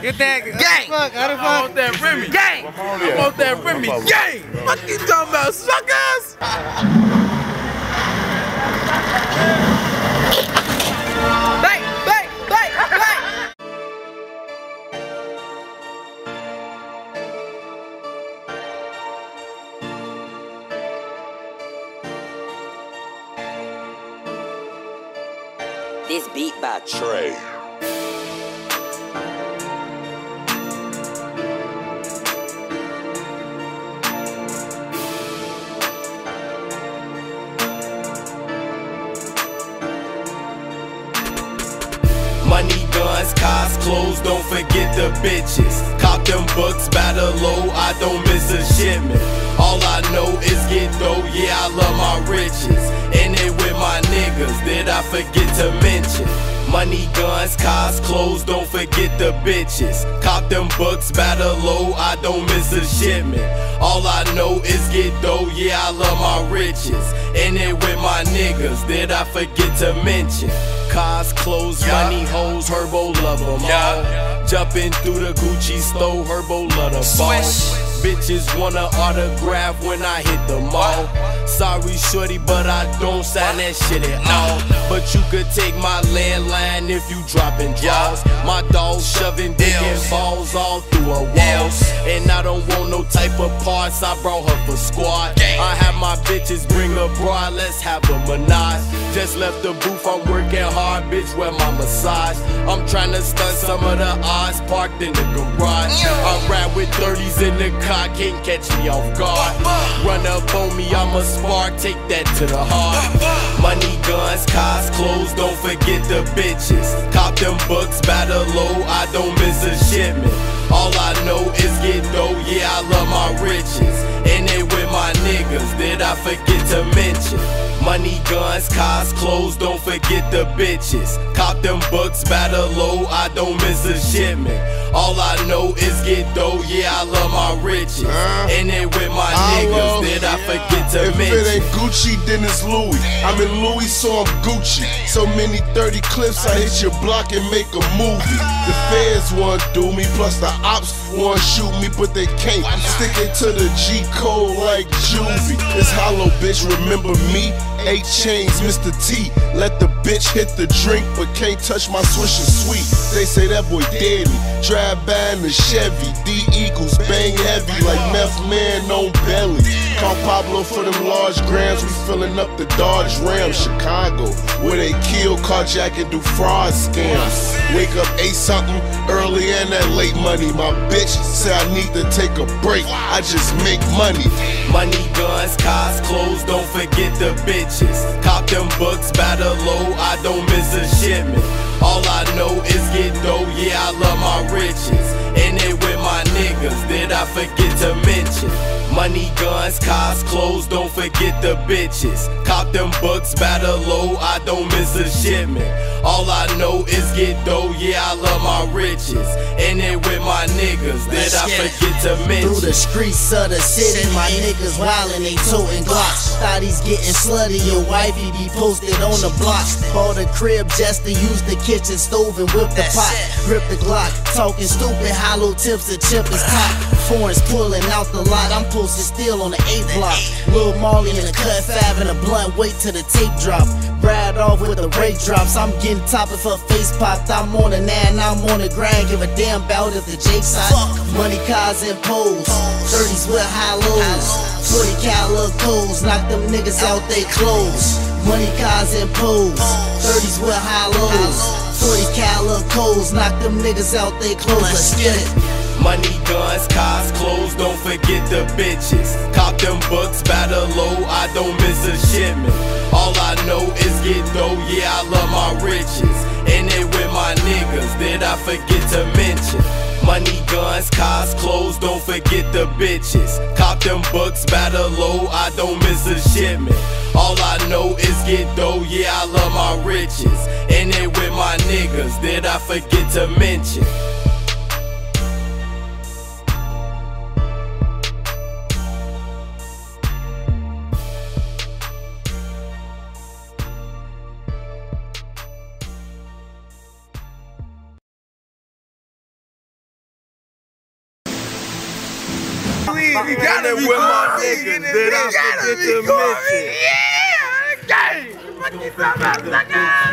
Get that Gang. Fuck, how the I want fuck? that Remy. Gang! I want that Remy. Gang! What you talking about, suckers? Bang! Bang! Bang! Bang! This beat by Trey. Cars, clothes, don't forget the bitches. Cop them books, batter low, I don't miss a shipment. All I know is get dough, yeah, I love my riches. In it with my niggas, did I forget to mention? Money, guns, cars, clothes, don't forget the bitches. Cop them books, batter low, I don't miss a shipment. All I know is get dough, yeah, I love my riches. In it with my niggas, did I forget to mention? Cars, clothes, money, hoes, Herbo love them all. Jumping through the Gucci store, Herbo love the ball. Bitches wanna autograph when I hit the mall. Sorry, shorty, but I don't sign that shit at all. But you could take my landline if you dropping draws. My dog shoving dick and balls all through a wall. And I don't want no type of parts, I brought her for squad. I have my bitches bring a bra, let's have a menage. Just left the booth, I'm working hard, bitch, where my massage. I'm trying to stunt some of the odds parked in the garage. I ride with 30s in the car, can't catch me off guard. Run up on me, I'm a spark, take that to the heart. Money, guns, cars, clothes, don't forget the bitches. Cop them books, batter low, I don't miss a shipment. All I know is get dough, yeah, I love my riches. In it my niggas, did I forget to mention? Money, guns, cars, clothes, don't forget the bitches. Cop them books, batter low, I don't miss a shipment. All I know is get dough, yeah, I love my riches. And it with my niggas, did I forget If it ain't Gucci, then it's Louis. I'm in Louis, so I'm Gucci. So many 30 clips, I hit your block and make a movie. The feds want do me, plus the ops wanna shoot me, but they can't. I'm sticking to the G code like Juvie. It's hollow, bitch, remember me? Eight chains, Mr. T. Let the bitch hit the drink, but can't touch my swisher sweet. They say that boy deadly. Drive by in the Chevy. D Eagles bang heavy like meth man on belly. Call Pablo for them large grams. We filling up the Dodge Ram, Chicago, where they kill, carjack, and do fraud scams. Wake up eight something early and that late money. My bitch said I need to take a break. I just make money. Money, guns, cars, clothes, don't forget the bitches. Cop them books, batter low, I don't miss a shipment. All I know is get dough, yeah, I love my riches. And it niggas, did I forget to mention? Money, guns, cars, clothes, don't forget the bitches. Cop them books, batter low, I don't miss a shipment. All I know is get dough, yeah, I love my riches. In it with my niggas, did I forget to mention. Through the streets of the city, my niggas wildin', they totin' glocks. Thought he's getting slutty, your wifey be posted on the block. Bought a crib just to use the kitchen stove and whip the pot. Grip the Glock, talking stupid, hollow tips, the chip is top. Foreigns pulling out the lot, I'm posted still on the eighth block. Lil Marley in a cut five and a blunt, wait till the tape drop. Ride off with the rake drops, I'm getting top if her face popped. I'm on the nine, I'm on the grind, give a damn bout if the Jake's hot. Money cars and poles, 30s with high lows. 40 cal codes, knock them niggas out they clothes. Money cars and poles, 30s with high lows. 40 cal codes, knock them niggas out they clothes. Let's get it. Money, guns, cars, clothes, don't forget the bitches. Cop them books, batter low, I don't miss a shipment. All I know is get dough, yeah, I love my riches. In it with my niggas, did I forget to mention? Money, guns, cars, clothes, don't forget the bitches. Them books, batter low, I don't miss a shipment. All I know is get dough, yeah, I love my riches. In it with my niggas, did I forget to mention? Me. You gotta be with my niggas. Then I forget to gotta be Corey. mention. Yeah, gang. Fuck you talking about?